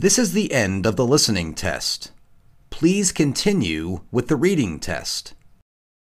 This is the end of the listening test. Please continue with the reading test.